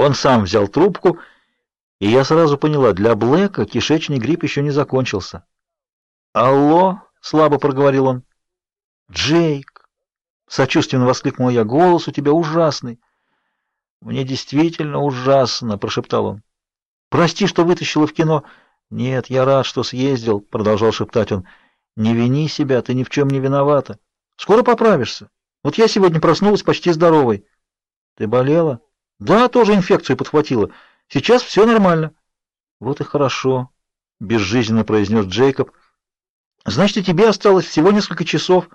Он сам взял трубку, и я сразу поняла, для Блэка кишечный грипп еще не закончился. «Алло!» — слабо проговорил он. «Джейк!» — сочувственно воскликнул я. «Голос у тебя ужасный!» «Мне действительно ужасно!» — прошептал он. «Прости, что вытащила в кино!» «Нет, я рад, что съездил!» — продолжал шептать он. «Не вини себя, ты ни в чем не виновата. Скоро поправишься. Вот я сегодня проснулась почти здоровой». «Ты болела?» «Да, тоже инфекцию подхватила. Сейчас все нормально». «Вот и хорошо», — безжизненно произнес Джейкоб. Значит, и тебе осталось всего несколько часов.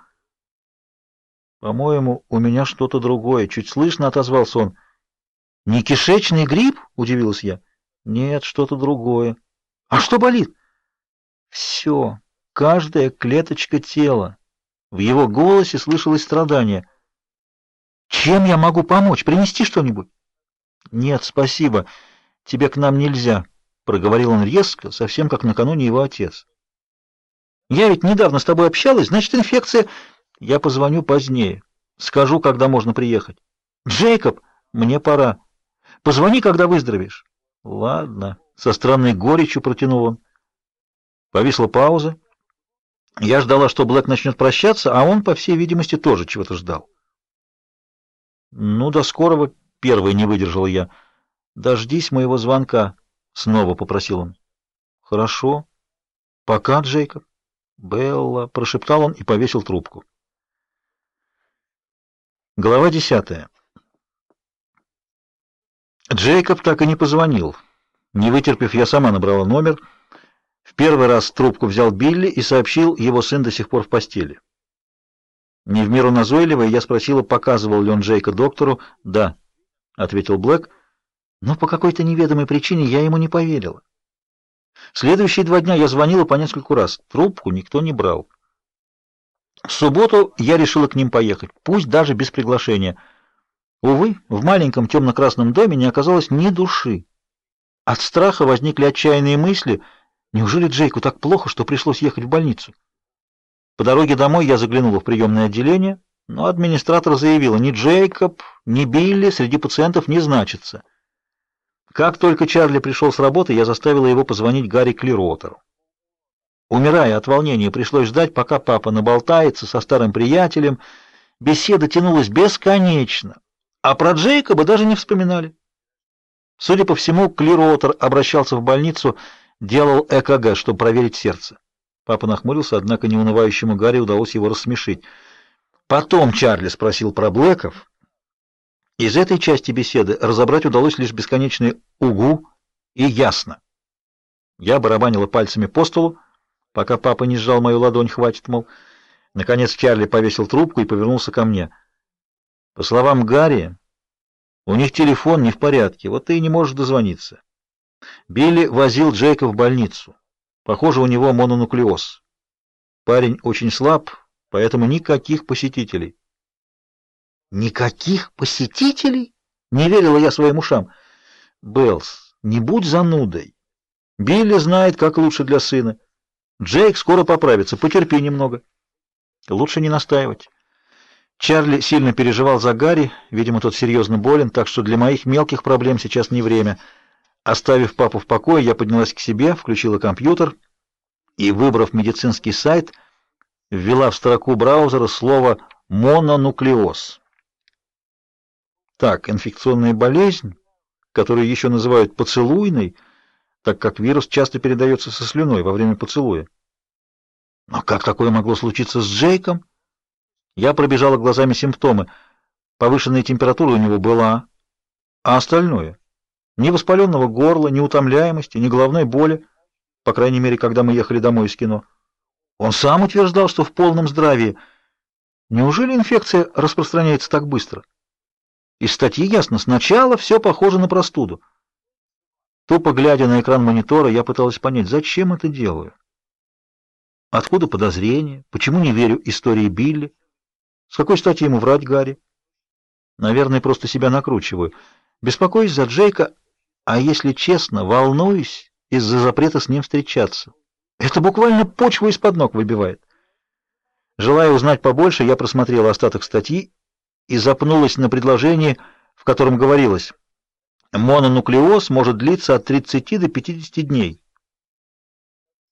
По-моему, у меня что-то другое. Чуть слышно отозвался он. Не кишечный грипп? Удивилась я. Нет, что-то другое. А что болит? Все, каждая клеточка тела. В его голосе слышалось страдание. Чем я могу помочь? Принести что-нибудь? Нет, спасибо. Тебе к нам нельзя, проговорил он резко, совсем как накануне его отец. Я ведь недавно с тобой общалась, значит, инфекция... Я позвоню позднее. Скажу, когда можно приехать. Джейкоб, мне пора. Позвони, когда выздоровеешь. Ладно, со странной горечью протянул он. Повисла пауза. Я ждала, что Блэк начнет прощаться, а он, по всей видимости, тоже чего-то ждал. Ну, до скорого, первый не выдержал я. Дождись моего звонка, снова попросил он. Хорошо. Пока, Джейкоб. «Белла», — прошептал он и повесил трубку. Глава десятая. Джейкоб так и не позвонил. Не вытерпев, я сама набрала номер. В первый раз трубку взял Билли и сообщил, его сын до сих пор в постели. Не в меру назойливая, я спросила, показывал ли он Джейка доктору. «Да», — ответил Блэк, но по какой-то неведомой причине я ему не поверила. Следующие два дня я звонила по нескольку раз. Трубку никто не брал. В субботу я решила к ним поехать, пусть даже без приглашения. Увы, в маленьком темно-красном доме не оказалось ни души. От страха возникли отчаянные мысли. Неужели Джейку так плохо, что пришлось ехать в больницу? По дороге домой я заглянула в приемное отделение, но администратор заявила, ни Джейкоб, ни Билли среди пациентов не значится. Как только Чарли пришел с работы, я заставила его позвонить Гарри Клиротеру. Умирая от волнения, пришлось ждать, пока папа наболтается со старым приятелем. Беседа тянулась бесконечно, а про Джейкоба даже не вспоминали. Судя по всему, Клиротер обращался в больницу, делал ЭКГ, чтобы проверить сердце. Папа нахмурился, однако неунывающему Гарри удалось его рассмешить. Потом Чарли спросил про Блэков, из этой части беседы разобрать удалось лишь бесконечные «угу» и «ясно». Я барабанила пальцами по столу, пока папа не сжал мою ладонь, хватит, мол. Наконец Чарли повесил трубку и повернулся ко мне. По словам Гарри, у них телефон не в порядке, вот ты и не можешь дозвониться. Билли возил Джейка в больницу. Похоже, у него мононуклеоз. Парень очень слаб, поэтому никаких посетителей. Никаких посетителей? Не верила я своим ушам. Белс, не будь занудой. Билли знает, как лучше для сына. Джейк скоро поправится, потерпи немного. Лучше не настаивать. Чарли сильно переживал за Гарри, видимо, тот серьезно болен, так что для моих мелких проблем сейчас не время. Оставив папу в покое, я поднялась к себе, включила компьютер и, выбрав медицинский сайт, ввела в строку браузера слово мононуклеоз. Так, инфекционная болезнь, которую еще называют поцелуйной, так как вирус часто передается со слюной во время поцелуя. Но как такое могло случиться с Джейком? Я пробежала глазами симптомы. Повышенная температура у него была, а остальное ни воспаленного горла, ни утомляемости, ни головной боли, по крайней мере, когда мы ехали домой из кино. Он сам утверждал, что в полном здравии. Неужели инфекция распространяется так быстро? Из статьи ясно, сначала все похоже на простуду. Тупо глядя на экран монитора, я пыталась понять, зачем это делаю. Откуда подозрение? Почему не верю истории Билли? С какой стати ему врать Гарри? Наверное, просто себя накручиваю. Беспокоюсь за Джейка, а если честно, волнуюсь из-за запрета с ним встречаться. Это буквально почву из-под ног выбивает. Желая узнать побольше, я просмотрела остаток статьи и запнулась на предложении, в котором говорилось: Мононуклеоз может длиться от 30 до 50 дней.